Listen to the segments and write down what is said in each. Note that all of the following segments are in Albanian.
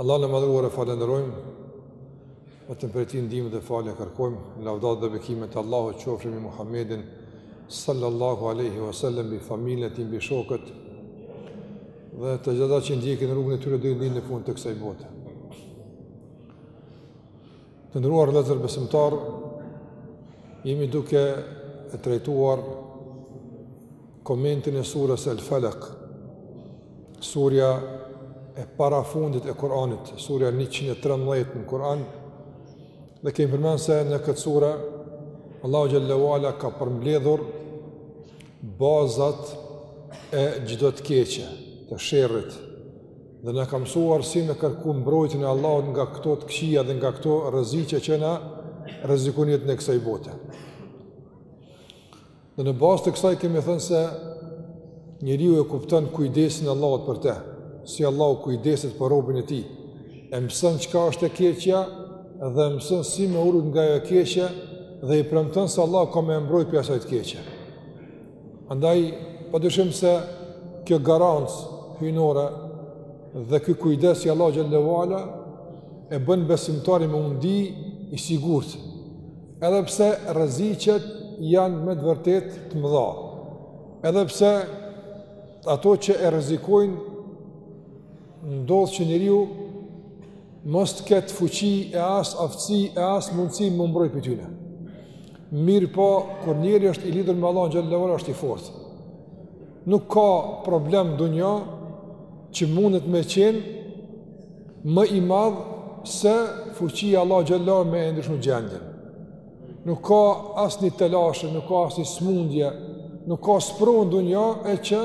Allahun e Madhëruar e falënderojmë, vetëm prej Tij ndihmë dhe falje kërkojmë, lavdatat dhe bekimet e Allahut qofshin mbi Muhammedin sallallahu alaihi wasallam, mbi familjen e tij, mbi shokët dhe të gjithë ata që ndjekin rrugën e tyre deri në fund të kësaj bote. Të nderuar vëllezër besimtarë, jemi duke e trajtuar komentin e surës El Falak, surja e parafundit e Kur'anit, surja 113 në Kur'an, dhe kemi përmend se në këtë surë, Allahu xhelle ve ala ka përmbledhur bazat e çdo të keqe, të sherrit, dhe na ka mësuar si me kërku mbrojtjen e Allahut nga këto të këqija dhe nga këto rreziqe që na rrezikojnë në kësaj bote. Dhe në bazë të kësaj kemi thënë se njeriu e kupton kujdesin e Allahut për të, si Allahu kujdeset për robin e tij. E mëson çka është e keqja dhe e mëson si me u rujt nga ajo e keqe dhe i premton se Allahu ka me e mbrojt prej asaj të keqe. Andaj pa dyshim se kjo garancë hyjnore dhe ky kujdes i Allahu xhelle ve ala e bën besimtarin me u ndi i sigurt Edhe pse rreziqet janë me të vërtetë të mëdha. Edhe pse ato që e rrezikojnë ndodh që njeriu mos të ketë fuqi e as aftësi e as mundësi me u mbrojt prej tyne. Mirëpo, kur njeri është i lidur me Allahun xhelle ve ala është i fortë. Nuk ka problem n'dunja që mundet me qenë më i madhë se fuqia e Allahut xhelle ve ala me e ndryshu gjendjen. Nuk ka asnji telashe, nuk ka asnji smundje, nuk ka sprovë n'dunja që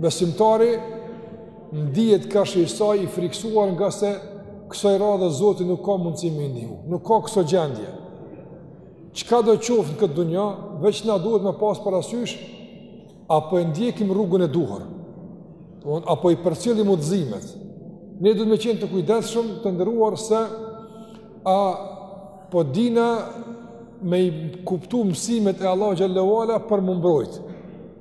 besimtari ndihet karshi saj i frikësuar ngase kësaj radhe Zoti nuk ka mundësi me i ndihmu, nuk ka këso gjendje. Çkado qoftë në këtë dunja, veç ne duhet me pas parasysh, a po e ndjekim rrugën e duhur, a po i përcjellim udhëzimet, ne duhet me qenë të kujdesshëm të nderuar se a po dimë me i kuptu mësimet e Allahut xhelle ve ala për m'u mbrojt,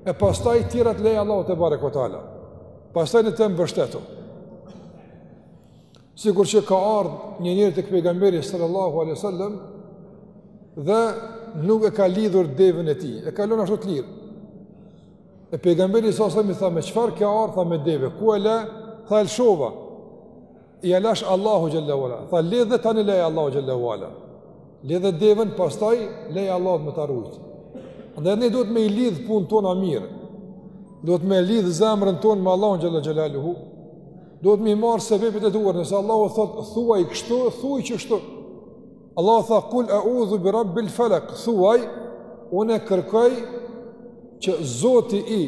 e pastaj tjerat leja Allahut tebareke ve teala, pastaj në të mbështetu. Sikur që ka ardh një njeri tek pejgamberi sallallahu alaihi sallam dhe nuk e ka lidhur deven e tij, e ka lënë ashtu të lirë. E pejgamberi alejhi selam i tha me çfarë ke ardh, tha me deve, ku e le, tha e lëshova, i e lashë Allahut xhelle ve ala, tha lidhe tani leja Allahut xhelle ve ala, lidhe deven, pastaj leja Allahut me ta rujt. Dhe ne duhet me i lidh punët tona mirë, duhet me e lidh zemrën tonë me Allahun xhelle xhelaluhu, Duhet me i marrë sebebet në duar, nëse Allahu thotë, thuaj kështu, thuaj qështu. Allahu thotë, kul eudhu bi rabbil felek, thuaj, une kërkoj që Zoti i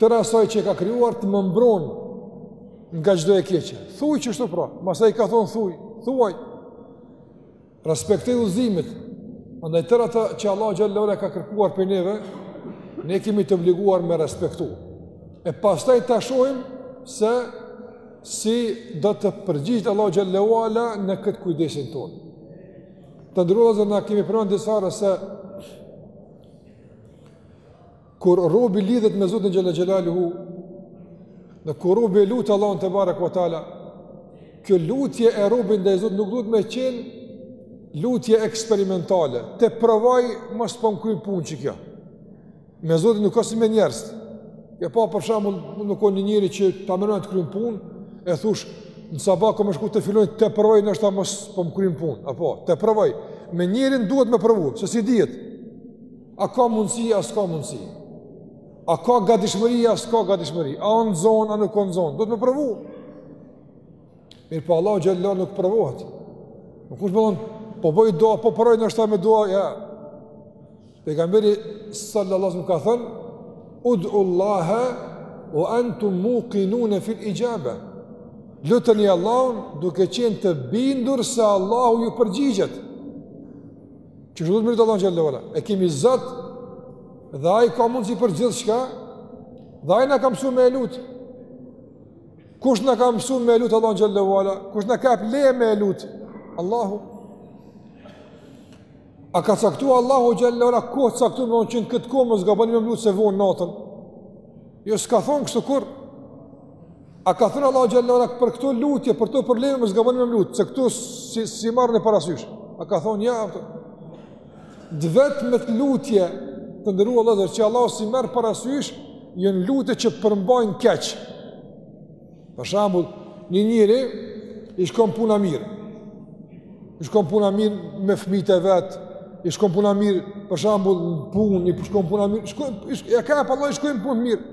tërë asaj që ka krijuar të më mbron nga çdo e keqe. Thuj qështu pra, masi ka thonë thuj, thuaj. Respektoji udhëzimet, andaj tërë atë që Allahu xhelle ve ala ka kërkuar prej neve, ne kemi të obliguar me respektu. E pastaj ta shohim se si do të përgjigjet Allahu xhelle ve ala në këtë kujdesin tonë. Të nderuar vëllezër, ne kemi përmend disa herë se Kur robi lidhet me Zotin xhelle xhelaluhu, dhe kur robi e lut Allahun tebareke ve teala, kjo lutje e robit ndaj Zotit nuk duhet me qenë lutje eksperimentale, ta provoj mos po m'kryn punë qikjo. Me Zotin nuk është si me njerëz, e pra për shembull nuk ka një njeri që ta menon të kryn punë, e thush në sabah kom shku te filani ta provoj ndoshta mos po m'kryn punë, apo ta provoj, me njerin duhet me provu, se si dihet, A ka mundësi, a s'ka mundësi? A ka gadishmëri, a s'ka gadishmëri? A ndëgjon, a nuk ndëgjon? Duhet me provu. Mirëpo Allahu xhelle nuk provohet. Nuk është me thonë, po bëj dua, po provoj ndoshta me dua, jo. Pejgamberi salallahu alejhi ve selem ka thënë, Ud'ullahe ve entum mukinune bil ixhabe. Luteni Allahun duke qenë të bindur se Allahu ju përgjigjet. Që duhet me e lut Allahun xhelle ve ala. E kemi Zot dhe ai ka mundësi për gjithçka dhe ai na ka mësu me e lut. Kush na ka mësu me e lut Allahun xhelle ve ala? Kush na ka leju me e lut? Allahu. A ka caktu Allahu xhelle ve ala kohë, caktu me thonë që në këtë kohë mos gaboni me më lut se vonë natën? Jo s'ka thonë kështu kurrë. A ka thënë Allahu xhelle ve ala për këto lutje, për këto probleme mos gaboni me më lut, se këto s'i, s'i marr parasysh. A ka thonë jo ato. Të vetmet lutje të nderuar vëllezër që Allahu s'i merr parasysh janë lutjet që përmbajnë keq për shembull një njeri i shkon puna mirë i shkon puna mirë me fmijt e vet i shkon puna mirë për shembull në punë i shkon puna mirë shkon, i shkon, e ka e pa Allah i shkon puna mirë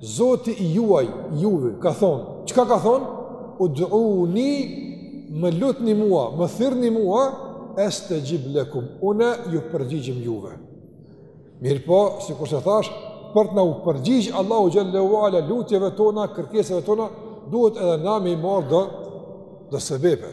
Zoti i juaj, juve, ka thonë, çka ka thonë? Ud'uni, më lutni mua, më thirrni mua, estexhib lekum, une ju përgjigjim juve. Mirëpo, sikurse thash, për të na u përgjigj Allahu xhelle ve ala, lutjeve tona, kërkeseve tona, duhet edhe na me i marrë do, do sebebe.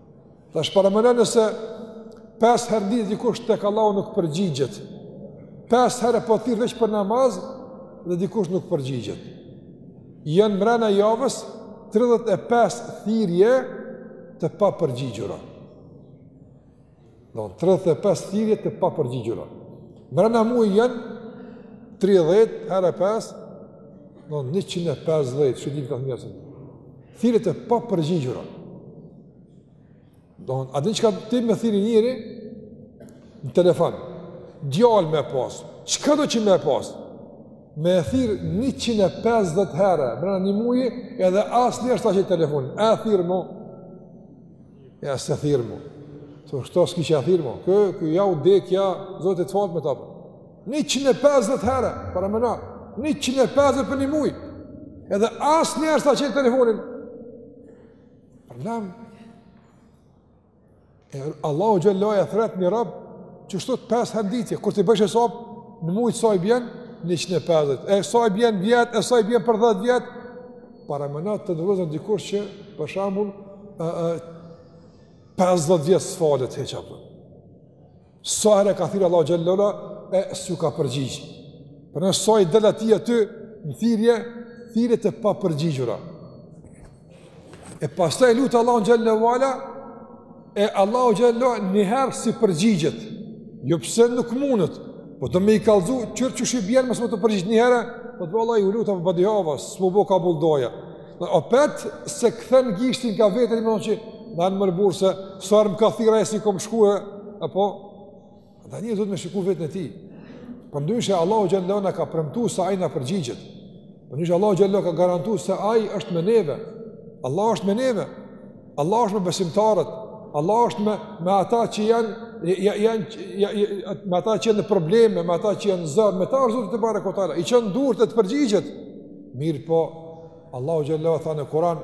Tash parameno nëse pesë herë n'ditë dikush tek Allahu nuk përgjigjet. Pesë herë po thirr veç për namaz dhe dikush nuk përgjigjet. Janë mrena javës 35 thirrje të papërgjigjura. Do 35 thirrje të papërgjigjura. Brenda muaj janë 30 herë 5, do 150 që dinë kanë njerëzit. Thirrje të papërgjigjura. Do a dinë çka ti me thirr njëri në telefon. Djalë me pas. Çka do që me pas? Me e thirr 150 herë, brenda një muji, edhe asnjëherë s'ta çel telefonin, e thirr mo, A s'e thirr mo. Të kështu s'ki qysh e thirr mo. Kë, kë ja u dekja, zotit të falë me ta për. 150 herë, parameno. 150 për një muj. Edhe asnjëherë s'ta çel telefonin. Problem. E Allahu xhelle ve ala e thrret një rob, çdo ditë pesë herë n'ditë. Kur t'i bojsh hesap, në muj sa i bjen, 150. E sa i bjen n'vjet, e sa i bjen për 10 vjet, Paramenoni të nderuar vëllezër dikush që, për shembull, 50 vjet s'falet hiç ato. Sa herë e ka thirr Allahu xhelle ve ala, e s'ju ka përgjigj. Parameno sa i del atij aty, në thirrje, thirrje të papërgjigjura. E pastaj e lut Allahun xhelle ve ala, E Allahu xhelle ve ala njëherë s'i përgjigjet, jo pse nuk mundet, po do me i kallzu, qe qysh i bjen mos me t'u përgjigj njëherë, po thotë vallahi u luta për badihava, s'm'u bo kabull duaja. E opet s'e kthen gishtin ka veti me menu që, në anë mërë burë se, sërë më ka thira e si kom shkue, apo, E tani duhet me shiku veten e tij. Përndryshe, Allahu xhelle ve ala na ka premtu se ai na përgjigjet. Përndryshe, Allahu xhelle ve ala ka garantu se ai është me neve. Allah është me neve. Allah është me besimtarët. Allah është me, me ata që janë ja, ja, ja, ja, me ata që janë në probleme, me ata që janë n'zor, me ta është Zoti tebareke ve teala. I çon durt e të përgjigjet. Mirëpo, Allahu xhelle ve ala tha në Kuran,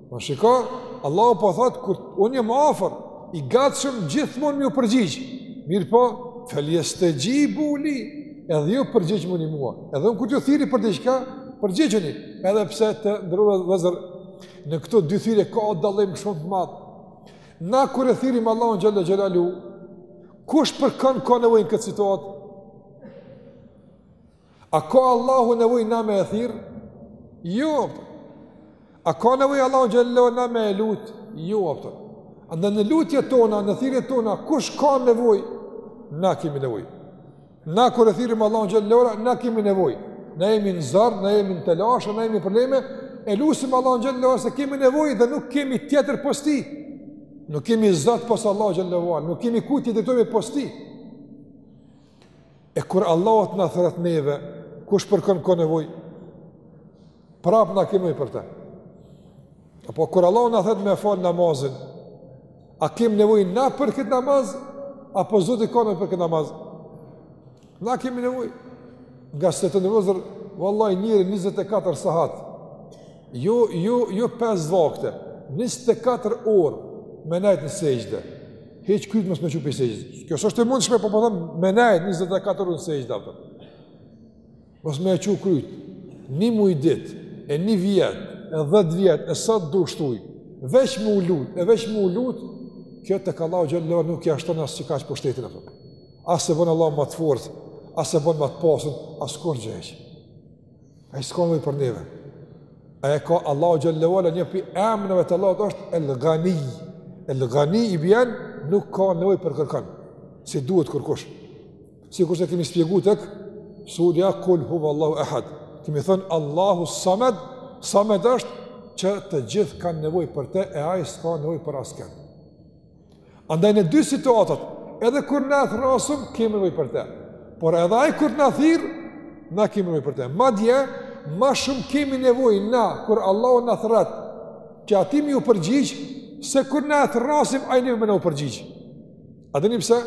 Po shiko, Allahu po thotë kur unë jam afër, i gatshëm gjithmonë me ju përgjigj. Mirëpo, feljestexhibu li, edhe ju përgjigjmuni mua. Edhe unë kur t'ju thirri për diçka, përgjigjuni. Edhe pse të nderuar vëllezër, në këto dy thirrje ka dallim shumë të madh. Na kur e thirrim Allahun xhelle xhelaluhu, kush për kon ka nevojë në këtë situatë? A ka Allahu nevoj na me e thirrë? Jo, apëtër. A ka nevoj Allahu xhelle na me e lutë? Jo, apëtër. Andaj në lutjet tona, në thirrjet tona, kush ka nevoj? Na kemi nevoj. Na kur e thirrim Allahun xhelle na kemi nevoj. Na jemi në zor, na jemi në telashe, na jemi në probleme, e lusim Allahun xhelle se kemi nevoj dhe nuk kemi tjetër pos tij. Nuk kemi zot pos Allahut xhelle nuk kemi ku tjetër të me pos tij. E kur Allahu na thërret neve, kush për kon ka nevoj? Prap na kemi për te. Apo kur Allahu na thërret me falë namazin, a kemi nevoj na për këtë namaz, apo Zoti ka nevoj për këtë namaz? Na kemi nevoj. Ngase të nderuar vëllezër, vallahi njeri 24 sahat, Jo, jo, jo 5 vakte, 24 orë me nejtë në sexhde. Hiç krytë mos me çu prej sexhdes. Kjo s'është e mundshme, po po them po me nejtë 24 orë në sexhde. Për. Mos me e çu krytë, një muj ditë, e një vjet, e dhetë vjet, e sa të dush ti, veç më u lutë, e veç më u lutë, kjo tek Allahu xhelle ve ala nuk ia shton as çika hiç pushtetin. Për. As e bën Allahun më të fortë, as e bën më të pasun, as kurgjë Ai s'ka nevojë për neve. A e ka Allahu xhelle ve ala një prej emnave të Allahut është El Ghani. El Ghani i bjen nuk ka nevojë për kërkan. S'i duhet kërkush. Sikurse e kemi spjegu tek surja kul huve Allahu Ehad. Kemi thënë Allahu Samed, Samed është që të gjithë kanë nevoj për te e ai s'ka nevojë për asken. Andaj në dy situatat, edhe kur na e thrasim, kemi nevojë për të. Por edhe ai kur na thirr, na kemi nevojë për të. Madje, ma shumë kemi nevojë na kur Allahu na thret, që atij me iu përgjigj se kur na e thrasim ai neve me na u përgjigj. A dini pse?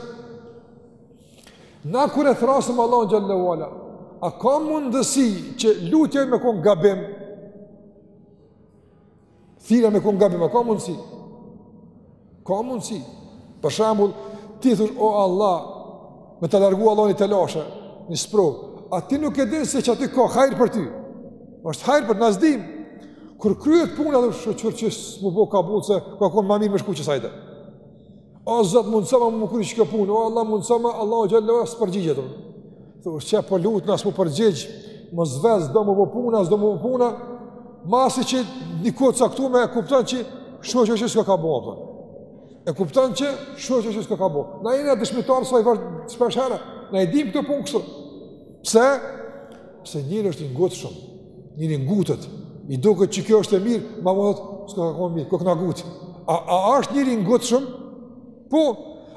Na kur e thrasim Allahun xhelle ve ala, a ka mundësi që lutja me kon gabim? Thirrja me kon gabim, a ka mundsi? Ka mundsi. Për shembull, ti thush o Allah, me ta largu Allahu ni telashe, një sprovë. A ti nuk e din se çaty ka hajr për ty? Është hajr po na s'dim. Kur kryhet puna thotë shyqyr qi s'm'u bo kabull, se ka kon ma mirë me shku qesajde. O Zot, mundësoma m'u kry kjo punë, o Allah, mundësoma, Allahu xhelle ve ala, s'përgjigjet më. Thush qe po lutna s'më përgjigj, më zvezë, do m'u bo puna, s'do m'u bo puna, mas një kohe të caktume e kupton që shyqyr që s'koka bo, të. E kupton që shyqyr që s'koka bo. Na jena dëshmitarë sa i vërë të shpeshherë, na i dim këto punë kështu. Pse? Pse njeri është i ngutshëm. Njeri ngutet, i duket që kjo është e mirë, ma vonë thotë, s'ka konë mirë, kokna ngutë. A, a është njeri ngutshëm? Po,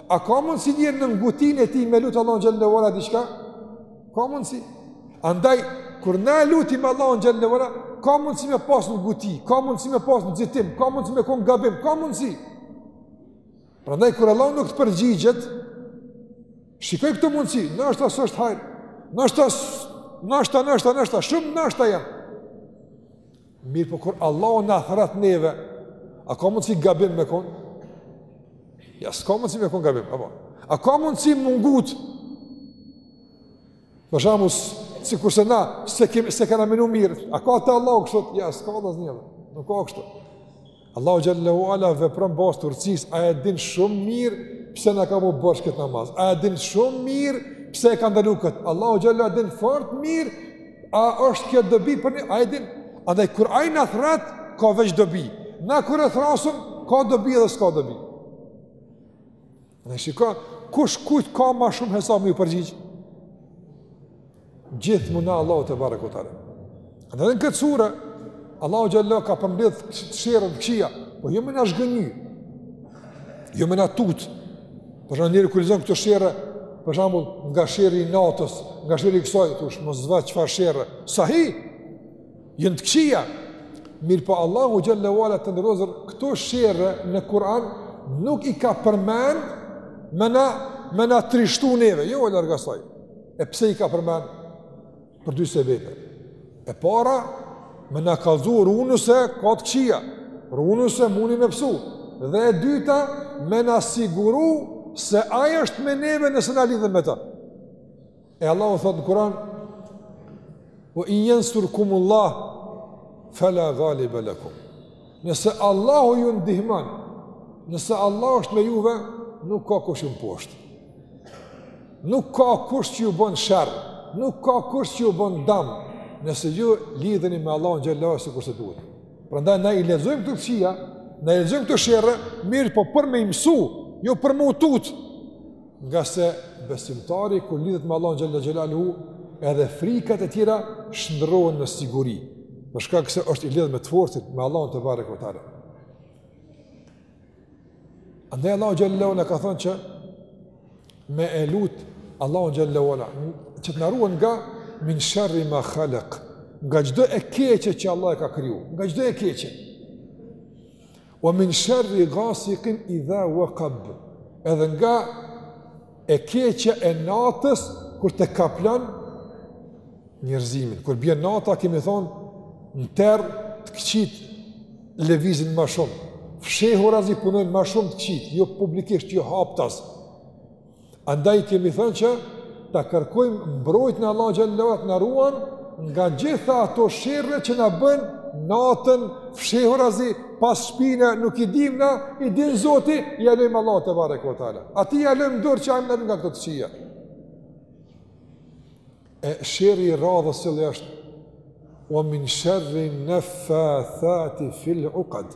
a ka mundësi njeri në ngutinë e tij me lutë Allahun xhelle ve ala diçka? Ka mundësi. Andaj, kur na lutim Allahun xhelle ve ala, ka mundësi me pasë nguti, ka mundësi me pasë nxitim, ka mundësi me konë gabim, ka mundësi. Prandaj kur Allahu nuk të përgjigjet, shikoji këto mundësi, nashta s'është hajr, nashta, nashta, nashta, nashta, shumë nashta janë. Mirëpo kur Allahu na thrret neve, a ka mundësi gabim me konë? Ja, s'ka mundësi me konë gabim, apo? A ka mundësi m'u ngut? Për shembull, sikurse na s'e kena menu mirë. A ka te Allahu kështu? Ja, s'ka asnjë. Nuk ka kështu. Allahu xhelle ve ala vepron n'bazë t'urtësisë, ai e din shumë mirë pse na ka bo borxh këtë namaz. Ai e din shumë mirë pse e ka ndalu kët. Allahu xhelle ve ala din fort mirë a është kjo dobi për ne? Ai e din. Andaj kur ai na thrret ka veç dobi. Na kur e thrrasim ka dobi edhe s'ka dobi. Dhe shiko, kush kujt ka ma shumë hesab me ju përgjigj? Gjithmonë Allahu tebareke ve teala. Edhe në këtë sure, Allahu xhelle ve ala ka përmbledh sherrin, të këqija, po jo me na zhgënjy, jo me na tutë, për shembull njeri kur i lexon këto sherre, për shembull nga sherri i natës, nga sherri i kësaj, thotë mos vet çfarë sherre, sahi, Janë të këqija, mirëpo Allahu xhelle ve ala, të nderuar vëllezër, këto sherre në Kur'an nuk i ka përmen me na, me na trishtu neve, jo, larg asaj. E pse i ka përmen? Për dy sebepe. E para, me na kallzu ruhuni se ka të këqija, ruhuni se muni me pësu. Dhe e dyta, me na siguru se ai është me neve nëse na lidhemi me ta. E Allahu thot në Kur'an: "Wa in yansurkum Allah fala ghalib lakum." Nëse Allahu ju ndihmon, nëse Allahu është me juve, nuk ka kush ju mposht. Nuk ka kush që ju bon sherr, nuk ka kush që ju bon dam, nëse ju lidheni me Allahun xhelle ve ala sikurse duhet. Prandaj na i lexojmë këto t'këqija, na i lexojmë këto sherre, mirëpo për me i msu, jo për me u tut. Ngase besimtari kur lidhet me Allahun xhelle xhelaluhu, edhe frikat e tjera shndrohen në siguri. Për shkak se është i lidhur me të fortit, me Allahun tebareke ve teala. Andaj Allahu xhelle ve ala na ka thënë që me e lut Allahun xhelle ve ala që të na ruan nga min sharri ma khalaq, nga çdo e keqe që Allahu e ka kriju, nga çdo e keqe. Wa min sharri ghasiqin idha waqab. Edhe nga e keqja e natës kur të kaplan njerëzimin. Kur bjen nata kemi thon në terr të këqijtë lëvizin ma shumë. Fshehurazi punojnë ma shumë të këqijtë, jo publikisht, jo haptas. Andaj kemi thënë që ta kërkojmë mbrojtjen e Allahut xhelle ue ala të na ruan nga gjitha ato sherre që na bëjnë natën fshehurazi pas shpine nuk i dim na i din Zoti ia lojmë Allahut tebareke ue teala. Atij ia lojmë n'dorë që amë nga këto të kqija. E sherri i radhës cili është wa min sharri naffathati fil uqad.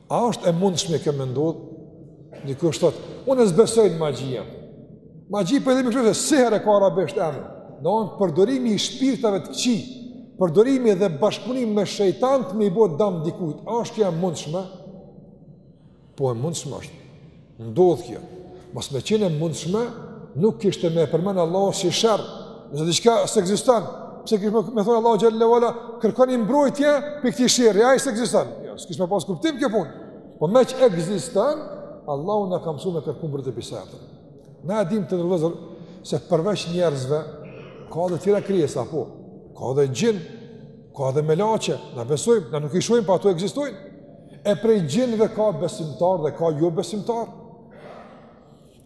A është e mundshme kjo me ndodhë? Dikush thotë, unë s'besoj n'magjia. Magji po i themi kështu se siher e ka arabisht emnin. Domethonë përdorimi i shpirtave të këqij, përdorimi dhe bashkëpunimi me shejtanët me i bo dam dikujt. A është kjo e mundshme? Po e mundshme është. ndodh kjo, mos me qenë e mundshme, nuk kishte me e përmenë Allahu si sherr, nëse diçka s'ekziston, pse kishte me thonë Allahu xhelle ue ala, kërkoni mbrojtje prej këtij sherri, ai s'ekziston, jo, s'kish me pas kuptim kjo punë, po meqë ekziston, Allahu na ka msu me kërku mbrojtje prej saj, na e dim të nderuar vëllezër, se përveç njerëzve, ka edhe tjera krijesa, po, ka edhe xhinë, ka edhe melaqe, na besojmë, na nuk i shojmë, pa po ato ekzistojnë, E prej xhinëve ka besimtarë dhe ka jobesimtarë.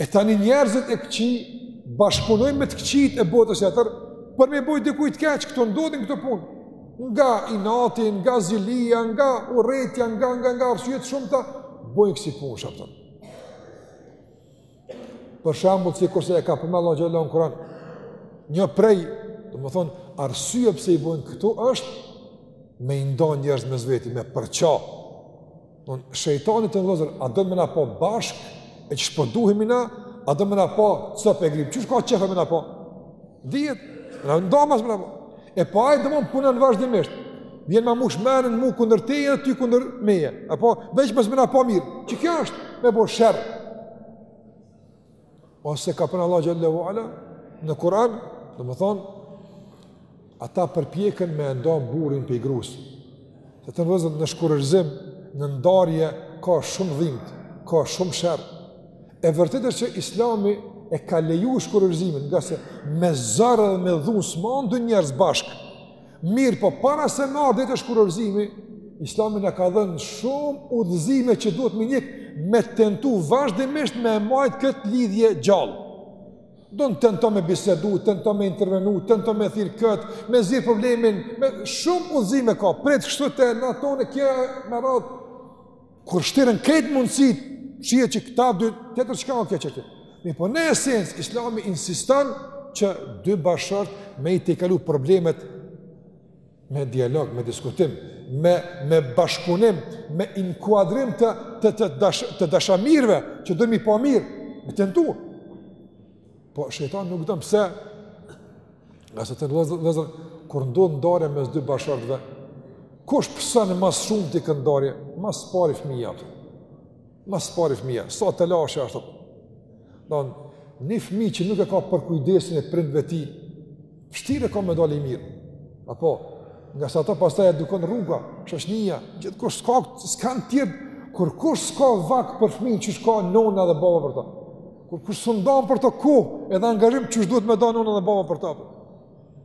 E tani njerëzit e këqij bashkëpunojnë me të këqijtë e botës tjetër, për me i bo dikujt keq, këto ndodhin këto punë. Nga inati, nga zilia, nga urrejtja, nga nga nga arsyet e shumta, bojnë kësi punë, shëpëtër. Për shembull, sikurse e ka përmendur Allahu xhelle ue ala në Kur'an, një prej, domethënë, arsye pse i bëjnë këto është me i ndo njerëz mes veti, me përça. Don shejtani të nderuar vëllezër, a do me na pa bashkë e qysh po duhemi na, a do me na pa copë e grimë. Qysh ka qef me na pa? Dihet, me na ndo, mos me na pa. E po ai domethonë punon vazhdimisht. Vjen ma mush menen mu kundër teje e ty kundër meje. Apo, veç mos me na pa mirë. Që kjo është me bo sherr. Ose ka përmend Allahu xhelle ue ala në Kuran, domethonë, ata përpjeken me e ndo burrin prej grusë. Të nderuar vëllezër, në shkurorëzim, në ndarje, ka shumë dhimtë, ka shumë sherr. E vërtetë është që islami e ka leju shkurorëzimin, ngase me zor dhe me dhunë s'mahen dy njerëz bashkë. Mirëpo para se me ardhë te shkurorëzimi, islami na ka dhënë shumë udhëzime që duhet me i njekë me tentu vazhdimisht me e majtë këtë lidhje gjallë. Don tento me bisedu, tento me intervenu, tento me thirr këtë, me zgjidh problemin, e shumë udhëzime ka, prej kështu të e natone, kje e me radhë, kur shterren krejt mundësitë, shihet që këta dy, tjetër çka o kje që kje. Mirëpo në esencë, islami insiston që dy bashkëshortët me i tejkalu problemet me dialog, me diskutim, me me bashkëpunim, me inkuadrim të të të dash, të dashamirëve që dojnë me i pa mirë, me tentu. Po shejtani nuk don. Pse? Ngase vëllezër kur ndodh ndarja mes dy bashkëshortëve, kush pëson më së shumti në këtë ndarje, më së pari fëmija. Më së pari fëmija, sa telashe është. Don, një fëmi që nuk e ka përkujdesjen e prindve të tij, vështirë e ka me dalë i mirë. Apo, ngase atë pastaj e edukon rruga, shoqnija, gjithkush s'ka, s'ka në tjetë, kurkush s'ka vakt për fëmi qysh ka nona dhe baba për ta. Kurkush s'un ndan për ta kohë edhe angazhim qysh duhet me nda nona dhe baba për ta. Për.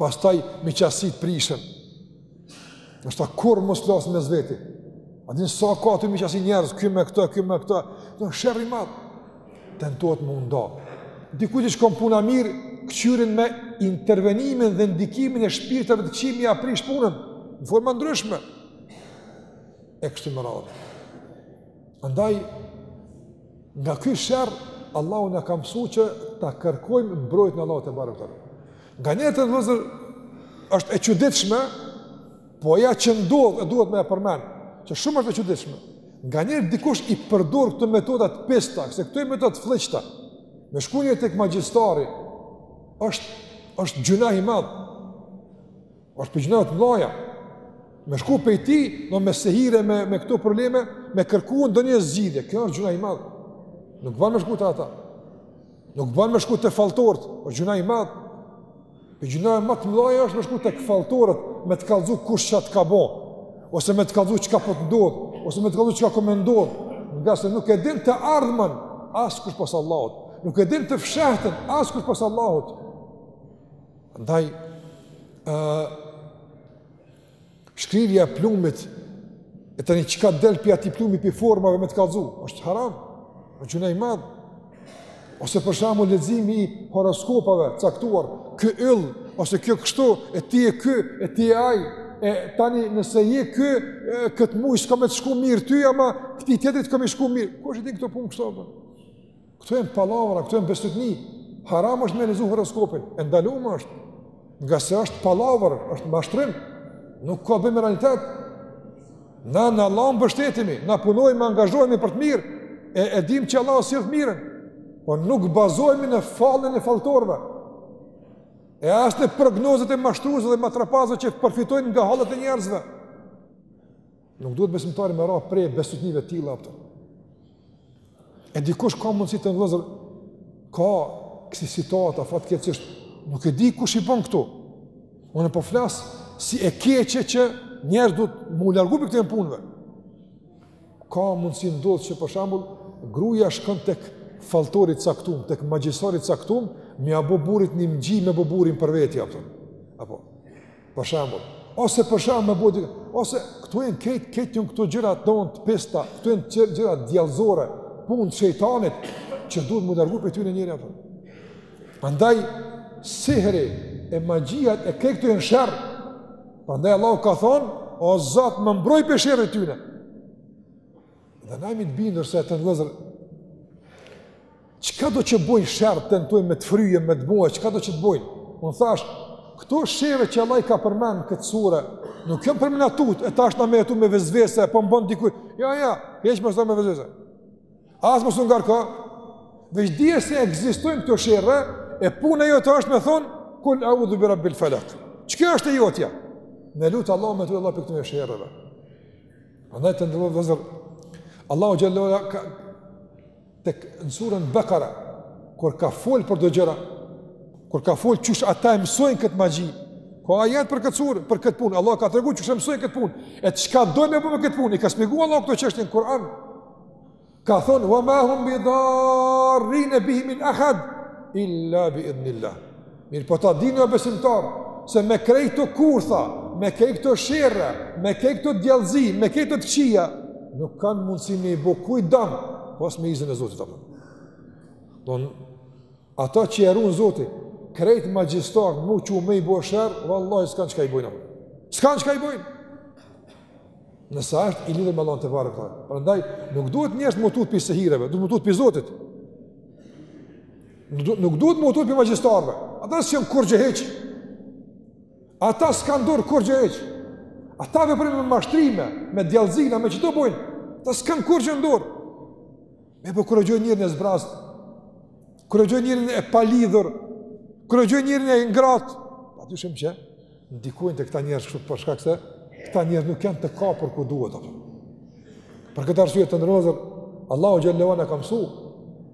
Pastaj miqësitë prishen. Ndoshta kurrë më s'flasin mes veti. A din sa ka aty miqësi njerëz ky me këta, ky me këta. Don sherr i madh. Tentohet me nda. Dikujt i shkon puna mirë, këqyrin me intervenimin dhe ndikimin e shpirtave të këqij me ia prish punën në forma të ndryshme. E kështu me radhë. Andaj Nga ky sherr Allahu na ka mësuar që ta kërkojmë mbrojtjen e Allahut tebareke ve teala. Nganjëherë vëllezër është e çuditshme, po ja që ndodh e duhet me e përmend, që shumë është e çuditshme. Nganjëherë dikush i përdor këto metoda të pista, se këto metoda të flliqta. Me shku tek magjistari është është gjynah i madh. Është prej gjynaheve të mëdha. Me shku pe ti, do me sihre me me këto probleme, me kërku ndonjë zgjidhje. Kjo është gjynah i madh. Nuk bën me shku te ata. Nuk bën me shku te falltort, është gjynah i madh. Prej gjynaheve më të mëdha është me shku tek falltorët, me të kallzu kush çka t'ka bë, ose me të kallzu çka po të ndodh, ose me të kallzu çka ka me ndodh, ngase nuk e din të ardhmen askush pos Allahut. Nuk e din të fshehtën askush pos Allahut. Ndaj, ë shkrirja e plumit e tani çka del pi atij plumi pi formave me të kallzu, është haram. Është gjynah i madh. Ose për shembull leximi i horoskopave të caktuar, ky yll ose kjo kështu e ti e ky e ti e ai e tani nëse je ky kët muj s'ka me të shku mirë ty ama këtij tjetrit ka me i shku mirë. Kush i din këto punë kështu apo? Këto janë pallavra, këto janë besytni. Haram është me lexu horoskopin, e ndaluar është. Ngase është pallavër, është mashtrim. Nuk ka të bëjë me realitet. Na në Allah mbështetemi, na punojmë, angazhohemi për të mirë, e, e dim që Allahu sjell të mirën, po nuk bazohemi në fallin e falltorëve, e as në prognozat e mashtruesve dhe matrapazëve që përfitojnë nga hallet e njerëzve. Nuk duhet besimtari me ra pre besytnive të tilla apo. E dikush ka mundësi të vëllezër, ka kësi situata, fatkeqësisht, nuk e di kush i bon këto. Unë po flas si e keqe që njerëzit duhet mu largu prej këtyre punëve. Ka mundësi ndodh që për shembull gruaja shkon tek falltori i caktum, tek magjistari i caktum, me ia bo burrit një mëngji me bo burrin për vete apo. Apo. Për shembull, ose për shembull me bo di, ose këto janë këtë këtë janë këto gjëra të të pista, këto janë gjëra djallëzore, punë të shejtanit që duhet mu largu prej tyne njeri apo. Andaj, sihri e magjiat e këto janë sherr, Prandaj Allahu ka thonë, o Zot, më mbroj pej sherrit të tyne. Dhe na jemi të bindur se të vëllezër çka do që bojnë sherr tentojnë me të fryjë, me të bo, çka do që të bojnë. Unë thash, këto sherre që Allahu i ka përmend n'këtë sure, nuk janë për me na tut, e tash na me u tut me vesvese, po m'ban dikush. Jo, jo, hiç mos me vesvese. As mos u ngarko. Veç dije se ekzistojnë këto sherre, e puna jote është me thon, kul a'udhu bi rabbil falaq. Çka është e jotja? Me lut Allahun me të Allahu prej këto sherre. Andaj të nderuar vëllezër, Allahu xhelle ve ala te në suren Bekare, kur ka folë për do gjëra, kur ka folë qysh ata e mësojnë këtë magji, ka ajet për këtë sure, për këtë punë, Allahu ka tregu qysh e mësojnë këtë punë, e çka dojnë me bo me këtë punë, i ka shpjegu Allahu këto çështje në Kur'an, Ka thonë, wa ma hum bidarrine bihi min ahad, illa bi idnillah. Mirëpo ta dini o besimtarë, se me krejt ato kurtha, me krejt atë sherr, me krejt atë djallëzi, me krejt të këqija, nuk kanë mundësi me i bo kujt dam, pos me iznin e Zotit. Don, atë që e run Zoti, krejt magjistarët mu çu me i bo sherr, vallahi, s'kanë çka i bojnë. S'kanë çka i bojnë. Nëse ai është i lidhur me Allahun tebareke. Prandaj nuk duhet njerëzit mu tut pi sihireve, duhet mu tut pi Zotit. Nuk duhet mu tut pi magjistarëve. Ata s'kan kurgjë hiç. Ata s'kan n'dorë kurgjë hiç. Ata veprojnë me mashtrime, me djallëzina, me çka do bojn. Ata s'kan kurgjë n'dorë. Mirëpo kur e gjojnë njerin e zbrazt. Kur e gjojnë njerin e palidhur. Kur e gjojnë njerin e ngratë. Pa dyshim që ndikojnë te këta njerëz kështu për shkak se këta njerëz nuk janë të kapur ku duhet ato. Për këtë arsye të nderuar, Allahu xhelle shanuhu na ka mësu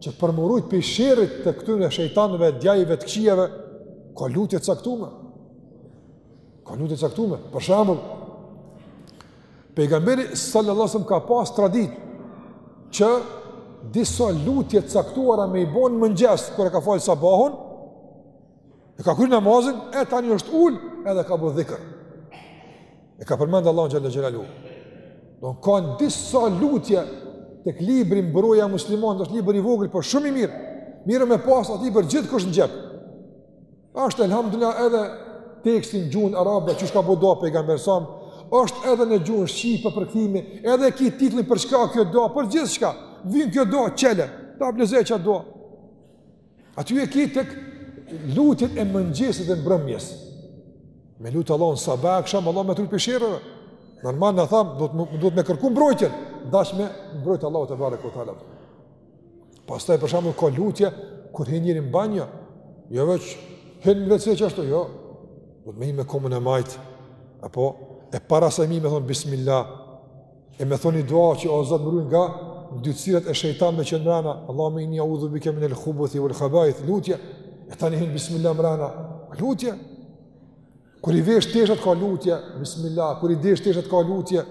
që për m'u rujt prej sherrit të këtyre shejtanëve, djajve të këqijave, ka lutje t'caktume. Ka lutje t'caktume. Për shembull, pejgamberi sallallahu alajhi wasallam ka pas tradit që disa lutje t'caktuara me i bon n'mëngjes kur e ka fal sabahun, E ka kryer namazin, e tani është ul, edhe ka bërë dhikr. E ka përmend Allahun xhelle xhelaluhu. Domethënë ka disa lutje tek libri Mburoja e muslimanit, është libër i vogël, por shumë i mirë. Mirë me pas atë gjithkush në xhep. Është elhamdulilah edhe teksti n'gjuhën arabe që ka bo dua pejgamberi, është edhe në gjuhën shqipe përkthimin, edhe ki titullin për çka kjo dua, për gjithçka. Vjen kjo dua, çele, ta blezë çka do. Aty e ki tek lutjet e mëngjesit dhe mbrëmjes. Me lutë Allahun sabah e aksham, Allahu me t'rujt prej sherreve. Normal, e thamë, duhet, duhet me kërku mbrojtjen, n'dash me t'mbrojtë Allahu tebareke ve teala. Pastaj për shembull ka lutje, kur hin njeri në banjo, jo veç, hin në vece qashtu, jo, duhet me hi me komën e majtë, apo, e para se me hi me thonë, bismillah, E me thon ni dua që o Zot më ruaj nga ndytësirat e shejtanëve që janë mrena, Allahumme inni eudhu bike minel khubuthi wal khaba'ith lutje. E tani hin bismillah mbrana, lutje. Kur i vesh teshat ka lutje, bismillah, kur i desh teshat ka lutje.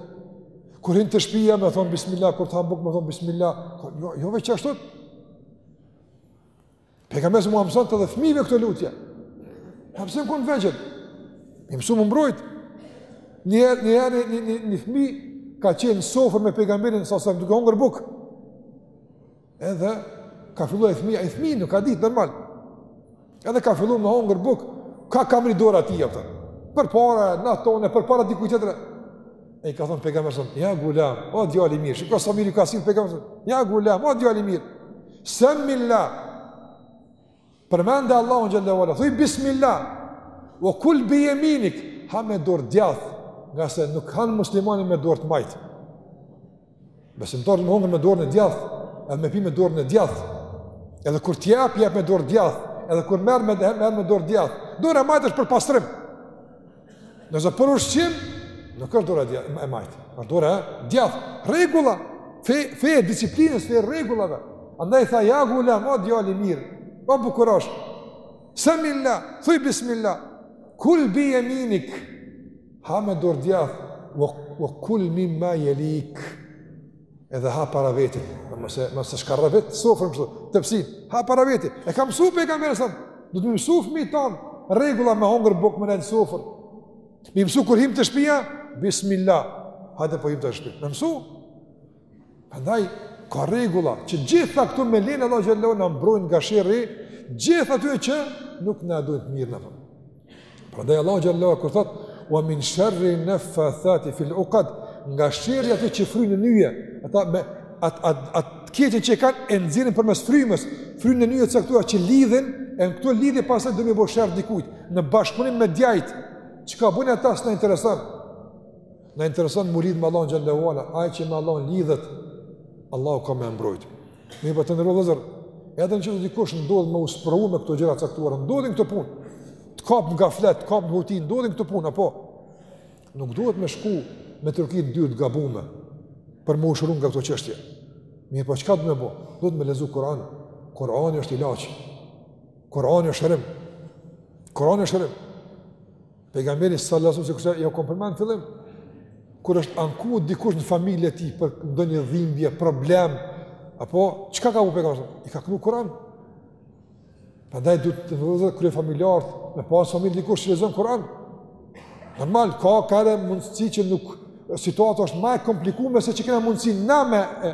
Kur hin te shtëpia me thon bismillah, kur të ham buk me thon bismillah. Jo, jo veç ashtu. Pejgamberi sa më mëson edhe fëmijëve këto lutje. Edhe pse janë t'vegjël, m'i mësu, m'u mbrojt. Një herë një herë një një, një fëmijë ka qenë n'sofër me pejgamberin sa sa duke hongër buk. Edhe ka filluar fëmi, ai fëmi nuk ka dit normal. Edhe ka filluar me hongër buk, kah ka mrri dora e tij atë. Përpara, n'anën tonë, përpara diku tjetër. I ka thon pejgamberi, "Ja gulam, o djali mirë, shiko sa mirë ka sjell pejgamberi. Ja gulam, o djali mirë." Semmillah. Përmende Allahun xhelle ve ala. Thuaj bismillah. Ve kul bi yeminik, ha me dorë djath, ngase nuk han muslimani me dorë të majtë. Besimtari me hongër me dorën e djath, edhe me pi me dorën e djath. Edhe kur të jep, jep me dorë djath, edhe kur merr, me e merr me dorë djath. Dora e majtë është për pastrim. S'është për ushqim, nuk është dora e majtë, është dora e djathë. Rregulla, fe, fe e disiplinës, fe e rregullave. Andaj tha, ja gulam, o djali mirë, o bukurosh. Semmillah, thuj bismilla, kul bi jeminik, ha me dorë djathë, ve kul mimma jelik. edhe ha para vete, mos e, mos e shkarravit sofrën kështu, tepsi, ha para vete, e ka msu Pejgamberi a.s., duhet me i mësu fëmijët tanë, rregulla me hongër bukë me nejt në sofër, me i mësu kur hym te shpia, bismillah, hajde po hym te shpia, me mësu, prandaj, ka rregulla, që gjitha këto me lejen e Allahut xhelle shanuhu na mbrojnë nga sherri i gjithë atyre që nuk na e dojnë të mirën. Prandaj Allahu xhelle ve ala kur thotë ve min sherri nefathati fil ukad nga sherri i atyre që fryjnë në nyje, ata me at at at të keqen që kanë e nxjerrin përmes frymës, fryjnë në nyje të caktuara që lidhin, e në këto lidhje pastaj do me i bo sherr dikujt në bashkëpunim me djajt. Çka bëjnë ata s'na intereson. Na intereson mu lidh me Allahun xhelle ve ala, ai që me Allahun lidhet, Allahu ka me e mbrojt. Mirëpo të nderuar vëllezër, edhe në qoftë dikush ndodh me u sprovu me këto gjëra të caktuara, ndodhin këto punë, të kap gaflet, të kap në huti, ndodhin këto punë, apo? Nuk duhet me shku me trokit në dyert e gabume, për me u shëru nga këto çështje. Mirëpo çka duhet me bo? Duhet me lexu Kuran. Kurani është ilaç. Kurani është shërim. Kurani është shërim. Pejgamberi sallallahu alejhi ve selem jo komplikim në fillim kur është anku dikush në familje të tij për ndonjë dhimbje, problem, apo çka ka bo Pejgamberi? I ka knu Kur'an. Prandaj duhet vëllezër kryefamiljarë, me pas në familje dikush që lexon Kur'an. Normal ka ka edhe mundësi që nuk situata është më e komplikuar se çka kena mundësi na me e,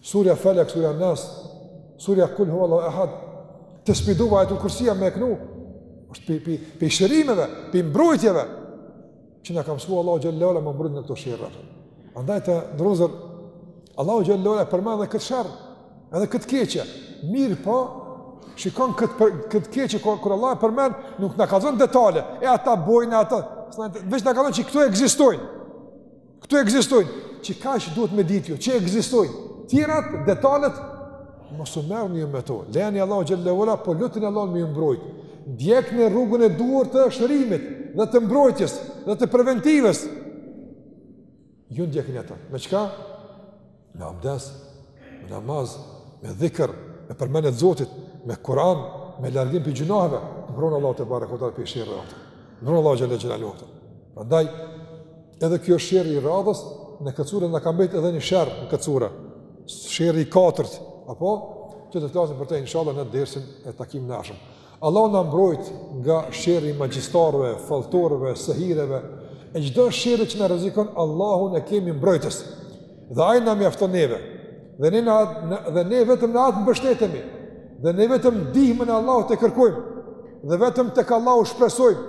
Surja Felek, Surja Nas, Surja Kul Hu Allahu Ehad, tespih dova Ajetul Kursia me e knu, është pi, pi, pi shërimeve, pi mbrojtjeve, që na ka msu Allahu xhelle ve ala me u mbrojt nga këto sherre. Andaj të nderuar vëllezër, Allahu xhelle ve ala përmend edhe këtë sherr, edhe këtë të keqe, mirëpo, shikoni këtë, për, këtë të keqe, kur Allahu e përmend, nuk na kallzon detale, e ata bojnë, e ata, veç na kallzon që këto ekzistojnë, Këto ekzistojnë, qekaq duhet me ditë ju, që ekzistojnë, tjerat, detalet, mos u merrni ju me to, lejani Allahut xhelle ve ala, po lutni Allahun me ju mbrojt, ndjekni rrugën e duhur të shërimit, dhe të mbrojtjes, dhe të preventives, ju ndjekni ata, me çka? me abdes, me namaz, me dhikr, me përmendje të Zotit, me Kur'an, me largim pi gjynaheve, na mbron Allahu tebareke ve teala prej sherrit. Na mbron Allahu xhelle xhelaluhu. Prandaj, edhe kjo sherri i radhës, në këtë sure na ka mbet edhe një sherr në këtë sure. Sherri i katërt, apo? Që do të flasim për te, inshallah, në dersin e takimin e ardhshëm. Allahu na mbrojtë nga sherri i magjistarëve, falltorëve, sehireve e çdo sherri që na rrezikon, Allahun e kemi mbrojtës. Dhe ai na mjafton neve. Dhe ne na dhe ne vetëm në atë mbështetemi. Dhe ne vetëm ndihmën e Allahut e kërkojmë. Dhe vetëm tek Allahu shpresojmë.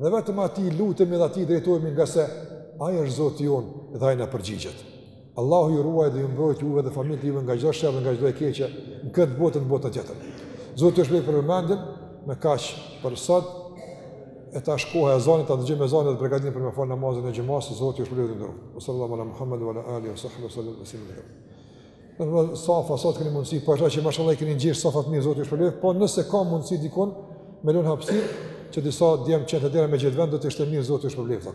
Dhe vetëm atij lutemi dhe atij i drejtohemi ngase ai është Zoti jonë dhe ai na përgjigjet. Allahu ju ruaj dhe ju mbrojtë juve dhe familjet tuaja nga çdo sherr dhe nga çdo e keqe në këtë botë në botën tjetër. Zoti ju shpërbleftë për vëmendjen me kaq për sot. Është koha e ezanit, ta dëgjojmë ezanin dhe përgatitemi për me falë namazin e xhumasë, Zoti ju shpërbleftë dhe ndërru. O sallallahu ala Muhammed, ala ali, o sallallahu ala sallallahu ala sallallahu ala Në të vëllë, safa, sa të keni mundësi, po është që mashallah i keni gjithë safat mirë, Zoti ju shpërbleftë, po nëse ka mundësi dikush, me lënë hapësirë, që disa djem që janë te dera me gjetë vend, do të ishte mirë, Zoti ju shpërbleftë,